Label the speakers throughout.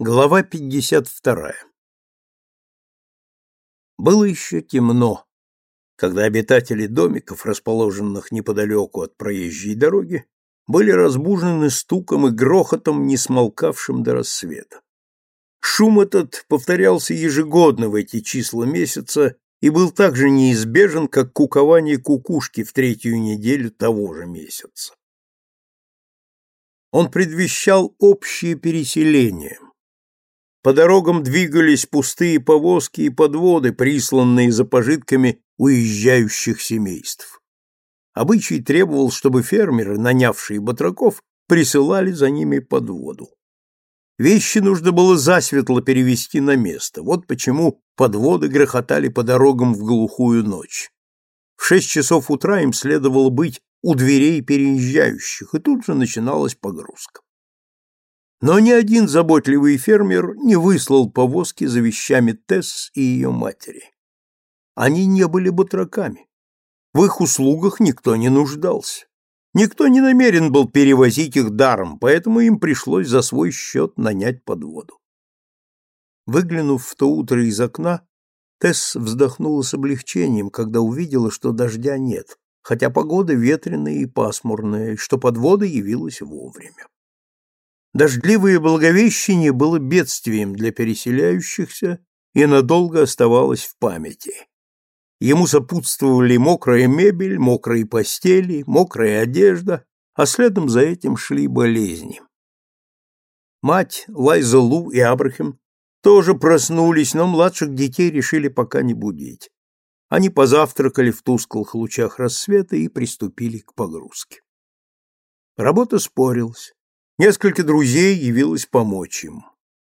Speaker 1: Глава 52. Было еще темно, когда обитатели домиков, расположенных неподалеку от проезжей дороги, были разбужены стуком и грохотом, не смолкавшим до рассвета. Шум этот повторялся ежегодно в эти числа месяца и был так же неизбежен, как кукование кукушки в третью неделю того же месяца. Он предвещал общее переселение – по дорогам двигались пустые повозки и подводы, присланные за пожитками уезжающих семейств. Обычай требовал, чтобы фермеры, нанявшие батраков, присылали за ними подводу. Вещи нужно было засветло перевести на место. Вот почему подводы грохотали по дорогам в глухую ночь. В шесть часов утра им следовало быть у дверей переезжающих, и тут же начиналась погрузка. Но ни один заботливый фермер не выслал повозки за вещами Тесс и ее матери. Они не были батраками. В их услугах никто не нуждался. Никто не намерен был перевозить их даром, поэтому им пришлось за свой счет нанять подводу. Выглянув в то утро из окна, Тесс вздохнула с облегчением, когда увидела, что дождя нет, хотя погода ветреная и пасмурная, и что подвода явилась вовремя. Дождливое Благовещение было бедствием для переселяющихся и надолго оставалось в памяти. Ему сопутствовали мокрая мебель, мокрые постели, мокрая одежда, а следом за этим шли болезни. Мать, Лайза Лу и Абрахам тоже проснулись, но младших детей решили пока не будить. Они позавтракали в тусклых лучах рассвета и приступили к погрузке. Работа спорилась. Несколько друзей явилось помочь им.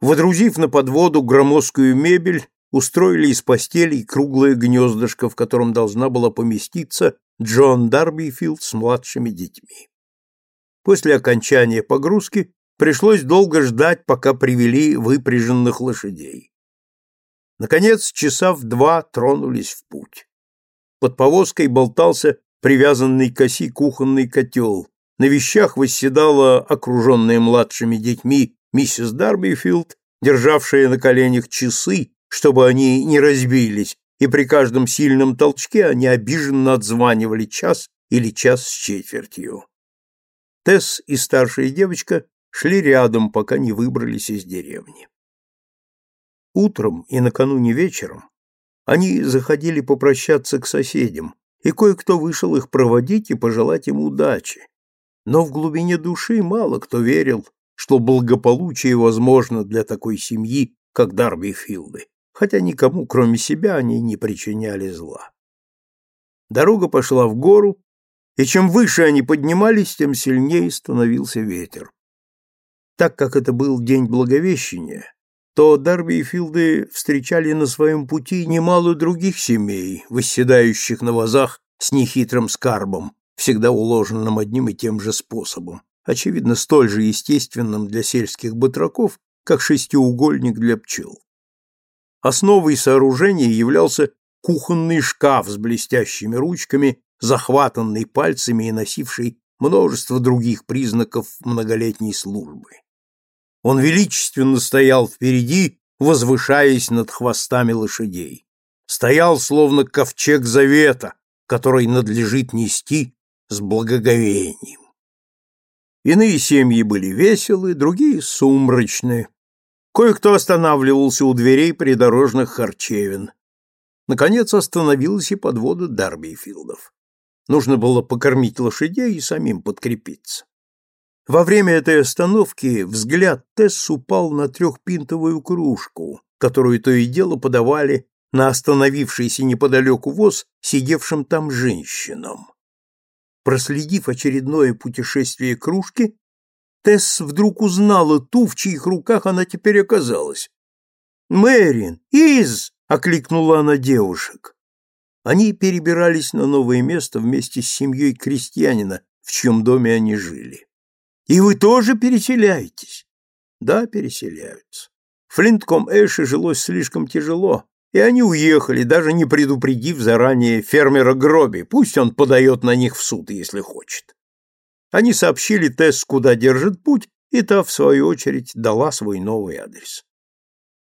Speaker 1: Водрузив на подводу громоздкую мебель, устроили из постелей круглое гнездышко, в котором должна была поместиться Джон Дарбифилд с младшими детьми. После окончания погрузки пришлось долго ждать, пока привели выпряженных лошадей. Наконец, часа в два тронулись в путь. Под повозкой болтался привязанный к оси кухонный котел, на вещах восседала окруженная младшими детьми миссис Дарбифилд, державшая на коленях часы, чтобы они не разбились, и при каждом сильном толчке они обиженно отзванивали час или час с четвертью. Тесс и старшая девочка шли рядом, пока не выбрались из деревни. Утром и накануне вечером они заходили попрощаться к соседям, и кое-кто вышел их проводить и пожелать им удачи, но в глубине души мало кто верил, что благополучие возможно для такой семьи, как Дарби Филды, хотя никому, кроме себя, они не причиняли зла. Дорога пошла в гору, и чем выше они поднимались, тем сильнее становился ветер. Так как это был день Благовещения, то Дарби и Филды встречали на своем пути немало других семей, восседающих на вазах с нехитрым скарбом, всегда уложенным одним и тем же способом, очевидно, столь же естественным для сельских батраков, как шестиугольник для пчел. Основой сооружения являлся кухонный шкаф с блестящими ручками, захватанный пальцами и носивший множество других признаков многолетней службы. Он величественно стоял впереди, возвышаясь над хвостами лошадей. Стоял, словно ковчег завета, который надлежит нести с благоговением. Иные семьи были веселы, другие сумрачные. Кое-кто останавливался у дверей придорожных харчевин. Наконец остановилась и подвода Дарбифилдов. Нужно было покормить лошадей и самим подкрепиться. Во время этой остановки взгляд Тесс упал на трехпинтовую кружку, которую то и дело подавали на остановившийся неподалеку воз сидевшим там женщинам. Проследив очередное путешествие кружки, Тесс вдруг узнала ту, в чьих руках она теперь оказалась. «Мэрин! Из!» — окликнула она девушек. Они перебирались на новое место вместе с семьей крестьянина, в чьем доме они жили. «И вы тоже переселяетесь?» «Да, переселяются. Флинтком Эши жилось слишком тяжело, и они уехали, даже не предупредив заранее фермера Гроби, пусть он подает на них в суд, если хочет. Они сообщили Тесс, куда держит путь, и та, в свою очередь, дала свой новый адрес.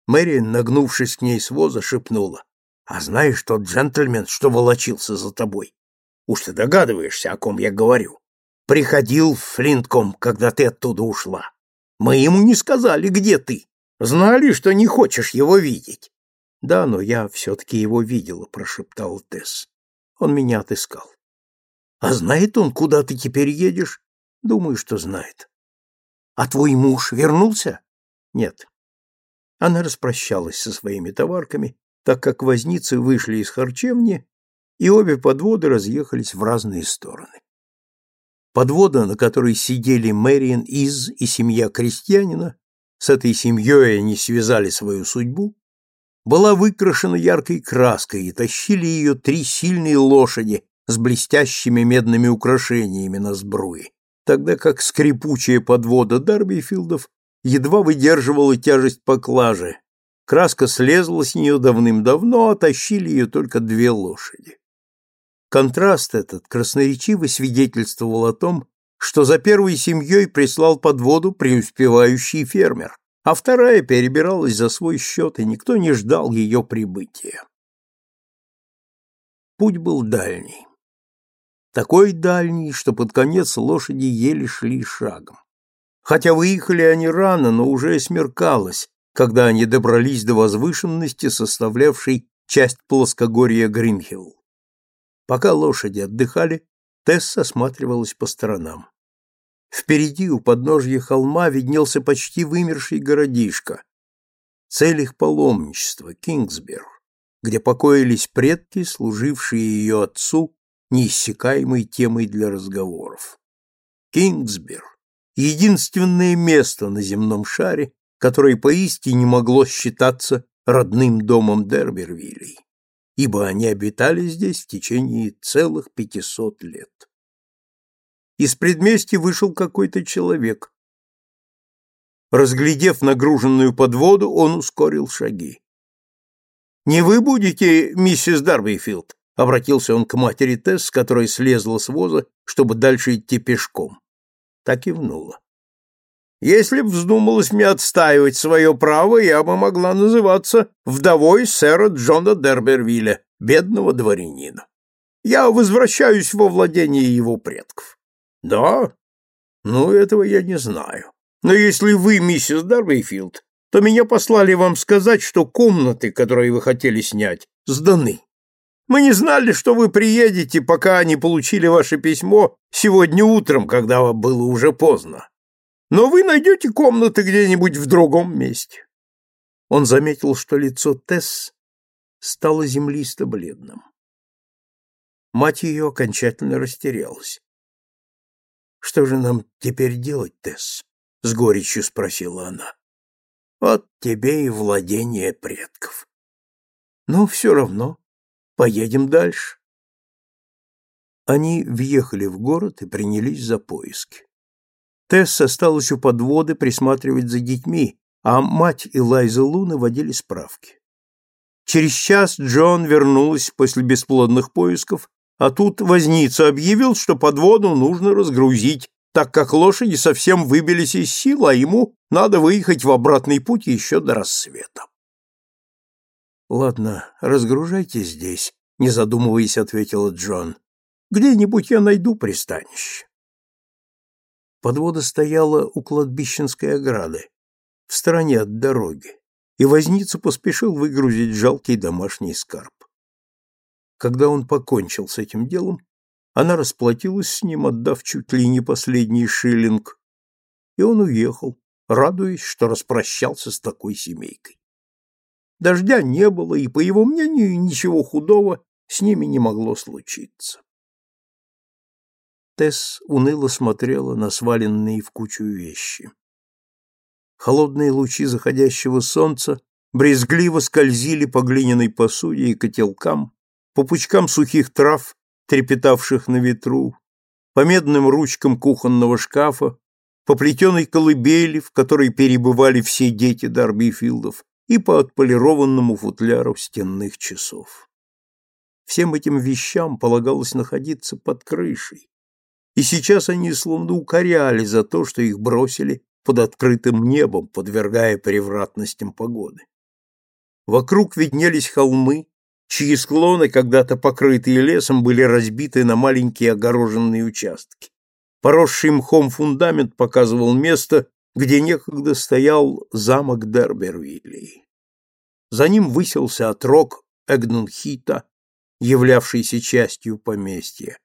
Speaker 1: Мэри, нагнувшись к ней с воза, шепнула. «А знаешь тот джентльмен, что волочился за тобой? Уж ты догадываешься, о ком я говорю. Приходил в Флинтком, когда ты оттуда ушла. Мы ему не сказали, где ты. Знали, что не хочешь его видеть. Да, но я все-таки его видела, прошептал Тесс. Он меня отыскал. А знает он, куда ты теперь едешь? Думаю, что знает. А твой муж вернулся? Нет. Она распрощалась со своими товарками, так как возницы вышли из харчевни, и обе подводы разъехались в разные стороны. Подвода, на которой сидели Мэриан Из и семья крестьянина, с этой семьей они связали свою судьбу, была выкрашена яркой краской, и тащили ее три сильные лошади с блестящими медными украшениями на сбруе, тогда как скрипучая подвода Дарбифилдов едва выдерживала тяжесть поклажи. Краска слезла с нее давным-давно, а тащили ее только две лошади. Контраст этот красноречиво свидетельствовал о том, что за первой семьей прислал под воду преуспевающий фермер, а вторая перебиралась за свой счет, и никто не ждал ее прибытия. Путь был дальний. Такой дальний, что под конец лошади еле шли шагом. Хотя выехали они рано, но уже смеркалось, когда они добрались до возвышенности, составлявшей часть плоскогорья Гринхилл. Пока лошади отдыхали, Тесс осматривалась по сторонам. Впереди, у подножья холма, виднелся почти вымерший городишко. Цель их паломничества — Кингсбер, где покоились предки, служившие ее отцу неиссякаемой темой для разговоров. Кингсбер единственное место на земном шаре, которое поистине могло считаться родным домом Дербервилей, ибо они обитали здесь в течение целых пятисот лет. Из предместья вышел какой-то человек. Разглядев нагруженную подводу, он ускорил шаги. «Не вы будете, миссис Дарбифилд?» — обратился он к матери Тесс, которая слезла с воза, чтобы дальше идти пешком так и внула. Если б вздумалось мне отстаивать свое право, я бы могла называться вдовой сэра Джона Дербервилля, бедного дворянина. Я возвращаюсь во владение его предков. Да? Ну, этого я не знаю. Но если вы, миссис Дарбейфилд, то меня послали вам сказать, что комнаты, которые вы хотели снять, сданы. Мы не знали, что вы приедете, пока не получили ваше письмо сегодня утром, когда было уже поздно. Но вы найдете комнаты где-нибудь в другом месте. Он заметил, что лицо Тесс стало землисто-бледным. Мать ее окончательно растерялась. «Что же нам теперь делать, Тесс?» — с горечью спросила она. «Вот тебе и владение предков». «Но все равно Поедем дальше. Они въехали в город и принялись за поиски. Тесс осталась у подводы присматривать за детьми, а мать и Лайза Лу наводили справки. Через час Джон вернулась после бесплодных поисков, а тут возница объявил, что подводу нужно разгрузить, так как лошади совсем выбились из сил, а ему надо выехать в обратный путь еще до рассвета. Ладно, разгружайте здесь, не задумываясь, ответила Джон. Где-нибудь я найду пристанище. Подвода стояла у кладбищенской ограды, в стороне от дороги, и возница поспешил выгрузить жалкий домашний скарб. Когда он покончил с этим делом, она расплатилась с ним, отдав чуть ли не последний шиллинг, и он уехал, радуясь, что распрощался с такой семейкой. Дождя не было, и, по его мнению, ничего худого с ними не могло случиться. Тесс уныло смотрела на сваленные в кучу вещи. Холодные лучи заходящего солнца брезгливо скользили по глиняной посуде и котелкам, по пучкам сухих трав, трепетавших на ветру, по медным ручкам кухонного шкафа, по плетеной колыбели, в которой перебывали все дети Дарбифилдов, и по отполированному футляру стенных часов. Всем этим вещам полагалось находиться под крышей, и сейчас они словно укоряли за то, что их бросили под открытым небом, подвергая превратностям погоды. Вокруг виднелись холмы, чьи склоны, когда-то покрытые лесом, были разбиты на маленькие огороженные участки. Поросший мхом фундамент показывал место, где некогда стоял замок Дербервилли. За ним высился отрог Эгнунхита, являвшийся частью поместья.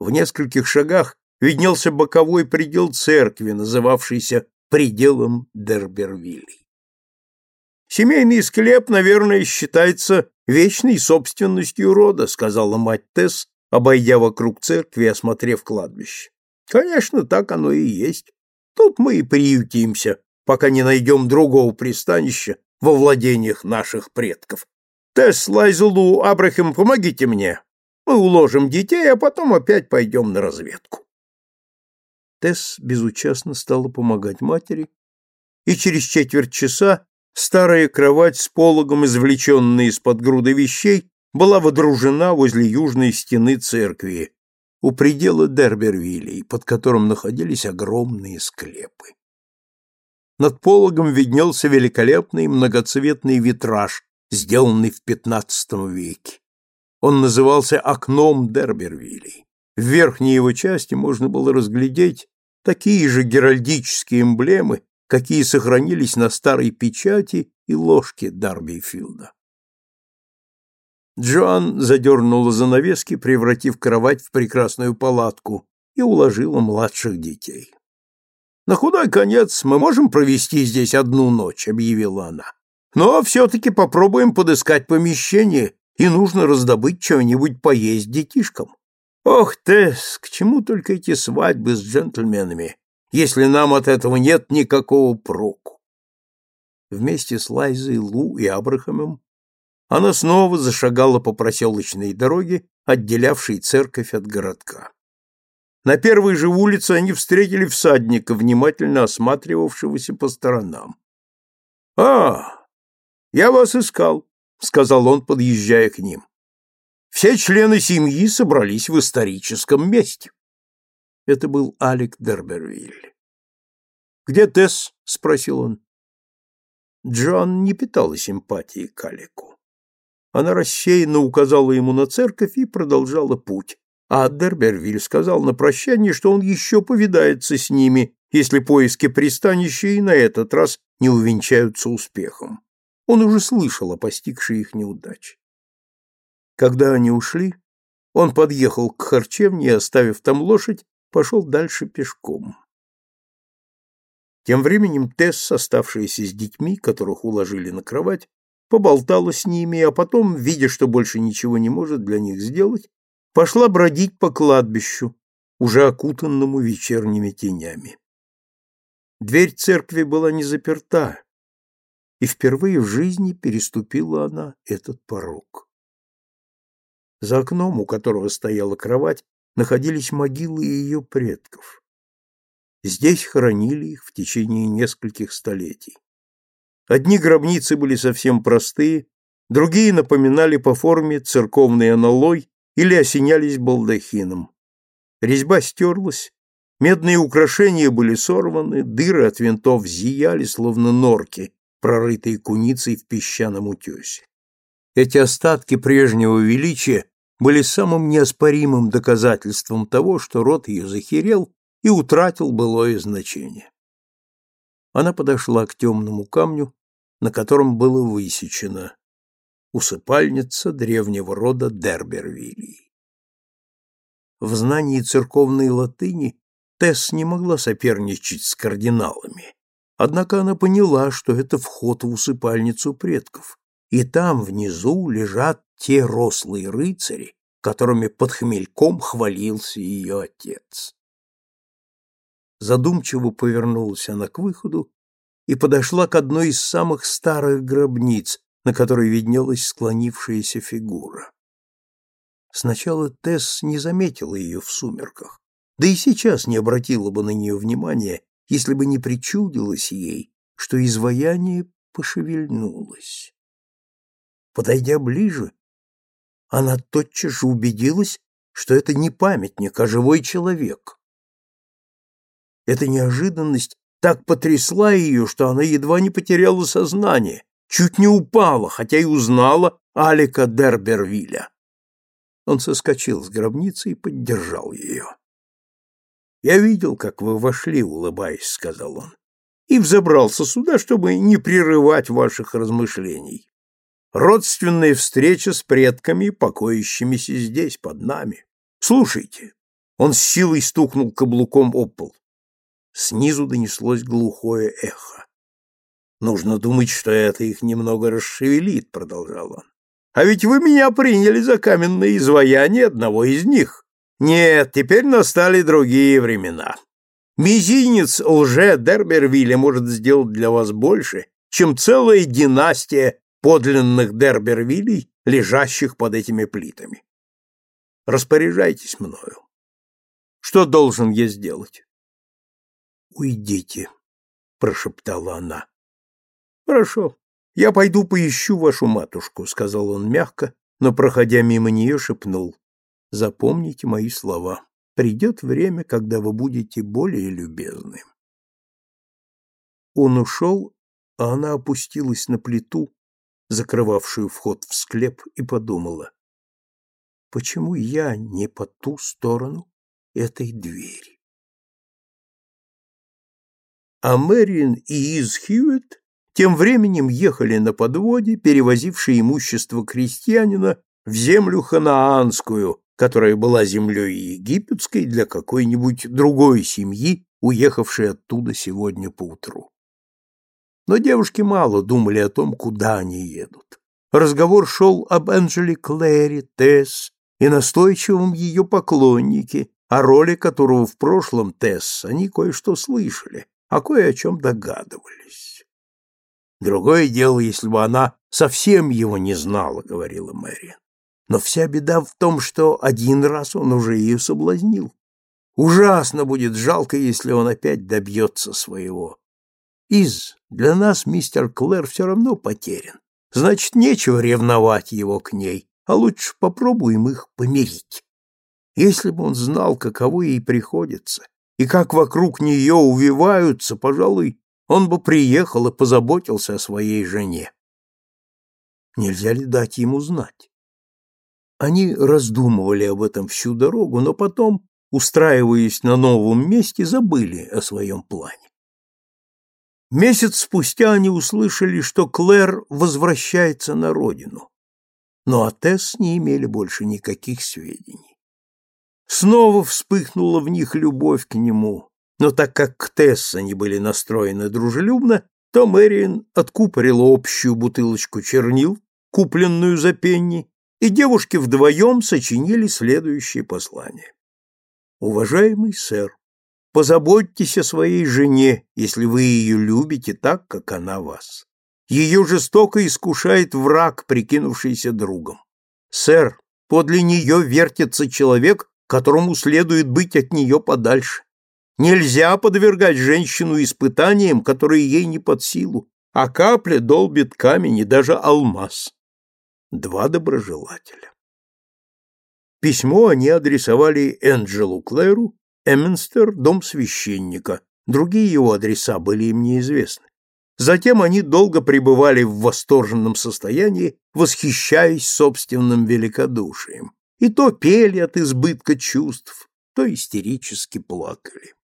Speaker 1: В нескольких шагах виднелся боковой предел церкви, называвшийся пределом Дербервилли. Семейный склеп, наверное, считается вечной собственностью рода, сказала мать Тесс, обойдя вокруг церкви и осмотрев кладбище. Конечно, так оно и есть. Тут мы и приютимся, пока не найдем другого пристанища во владениях наших предков. Тесс, Лайзулу, Абрахам, помогите мне. Мы уложим детей, а потом опять пойдем на разведку. Тесс безучастно стала помогать матери, и через четверть часа старая кровать с пологом, извлеченная из-под груды вещей, была водружена возле южной стены церкви, у предела Дербервилей, под которым находились огромные склепы. Над пологом виднелся великолепный многоцветный витраж, сделанный в XV веке. Он назывался «Окном Дербервилей». В верхней его части можно было разглядеть такие же геральдические эмблемы, какие сохранились на старой печати и ложке Дарбифилда. Джоан задернула занавески, превратив кровать в прекрасную палатку, и уложила младших детей. «На худой конец мы можем провести здесь одну ночь», — объявила она. «Но все-таки попробуем подыскать помещение, и нужно раздобыть чего-нибудь поесть детишкам. Ох, Тесс, к чему только эти свадьбы с джентльменами, если нам от этого нет никакого проку?» Вместе с Лайзой, Лу и Абрахамом она снова зашагала по проселочной дороге, отделявшей церковь от городка. На первой же улице они встретили всадника, внимательно осматривавшегося по сторонам. — А, я вас искал, — сказал он, подъезжая к ним. Все члены семьи собрались в историческом месте. Это был Алек Дербервиль. «Где Тесс?» — спросил он. Джон не питала симпатии к Алику. Она рассеянно указала ему на церковь и продолжала путь. А Дербервиль сказал на прощание, что он еще повидается с ними, если поиски пристанища и на этот раз не увенчаются успехом. Он уже слышал о постигшей их неудаче. Когда они ушли, он подъехал к харчевне оставив там лошадь, пошел дальше пешком. Тем временем Тесс, оставшаяся с детьми, которых уложили на кровать, поболтала с ними, а потом, видя, что больше ничего не может для них сделать, пошла бродить по кладбищу, уже окутанному вечерними тенями. Дверь церкви была не заперта, и впервые в жизни переступила она этот порог. За окном, у которого стояла кровать, находились могилы ее предков. Здесь хоронили их в течение нескольких столетий. Одни гробницы были совсем простые, другие напоминали по форме церковный аналой или осенялись балдахином. Резьба стерлась, медные украшения были сорваны, дыры от винтов зияли, словно норки, прорытые куницей в песчаном утесе. Эти остатки прежнего величия были самым неоспоримым доказательством того, что род ее захерел и утратил былое значение. Она подошла к темному камню, на котором было высечено «Усыпальница древнего рода Дербервилли». В знании церковной латыни Тесс не могла соперничать с кардиналами, однако она поняла, что это вход в усыпальницу предков, и там внизу лежат те рослые рыцари, которыми под хмельком хвалился ее отец. Задумчиво повернулась она к выходу и подошла к одной из самых старых гробниц, на которой виднелась склонившаяся фигура. Сначала Тесс не заметила ее в сумерках, да и сейчас не обратила бы на нее внимания, если бы не причудилось ей, что изваяние пошевельнулось. Подойдя ближе, она тотчас же убедилась, что это не памятник, а живой человек. Эта неожиданность так потрясла ее, что она едва не потеряла сознание, чуть не упала, хотя и узнала Алика Дербервиля. Он соскочил с гробницы и поддержал ее. «Я видел, как вы вошли, улыбаясь», — сказал он, — «и взобрался сюда, чтобы не прерывать ваших размышлений. Родственная встреча с предками, покоящимися здесь, под нами. Слушайте». Он с силой стукнул каблуком об пол. Снизу донеслось глухое эхо. «Нужно думать, что это их немного расшевелит», — продолжал он. «А ведь вы меня приняли за каменное изваяние одного из них. Нет, теперь настали другие времена. Мизинец лже Дербервилля может сделать для вас больше, чем целая династия подлинных Дербервилей, лежащих под этими плитами. Распоряжайтесь мною. Что должен я сделать? «Уйдите», — прошептала она. «Хорошо, я пойду поищу вашу матушку», — сказал он мягко, но, проходя мимо нее, шепнул. «Запомните мои слова. Придет время, когда вы будете более любезны». Он ушел, а она опустилась на плиту, закрывавшую вход в склеп, и подумала, почему я не по ту сторону этой двери? а Мэриан и Из Хьюитт тем временем ехали на подводе, перевозившей имущество крестьянина в землю ханаанскую, которая была землей египетской для какой-нибудь другой семьи, уехавшей оттуда сегодня поутру. Но девушки мало думали о том, куда они едут. Разговор шел об Энджеле Клэри, Тесс и настойчивом ее поклоннике, о роли которого в прошлом Тесс они кое-что слышали, а кое о чем догадывались. Другое дело, если бы она совсем его не знала, говорила Мэри. Но вся беда в том, что один раз он уже ее соблазнил. Ужасно будет жалко, если он опять добьется своего. Из, для нас мистер Клэр все равно потерян. Значит, нечего ревновать его к ней, а лучше попробуем их помирить. Если бы он знал, каково ей приходится, и как вокруг нее увиваются, пожалуй, он бы приехал и позаботился о своей жене. Нельзя ли дать ему знать? Они раздумывали об этом всю дорогу, но потом, устраиваясь на новом месте, забыли о своем плане. Месяц спустя они услышали, что Клэр возвращается на родину, но о Тесс не имели больше никаких сведений. Снова вспыхнула в них любовь к нему, но так как к Тесс они были настроены дружелюбно, то Мэриан откупорила общую бутылочку чернил, купленную за пенни, и девушки вдвоем сочинили следующее послание. «Уважаемый сэр, позаботьтесь о своей жене, если вы ее любите так, как она вас. Ее жестоко искушает враг, прикинувшийся другом. Сэр, подле нее вертится человек, которому следует быть от нее подальше. Нельзя подвергать женщину испытаниям, которые ей не под силу, а капля долбит камень и даже алмаз. Два доброжелателя. Письмо они адресовали Энджелу Клэру, Эмминстер, дом священника. Другие его адреса были им неизвестны. Затем они долго пребывали в восторженном состоянии, восхищаясь собственным великодушием и то пели от избытка чувств, то истерически плакали.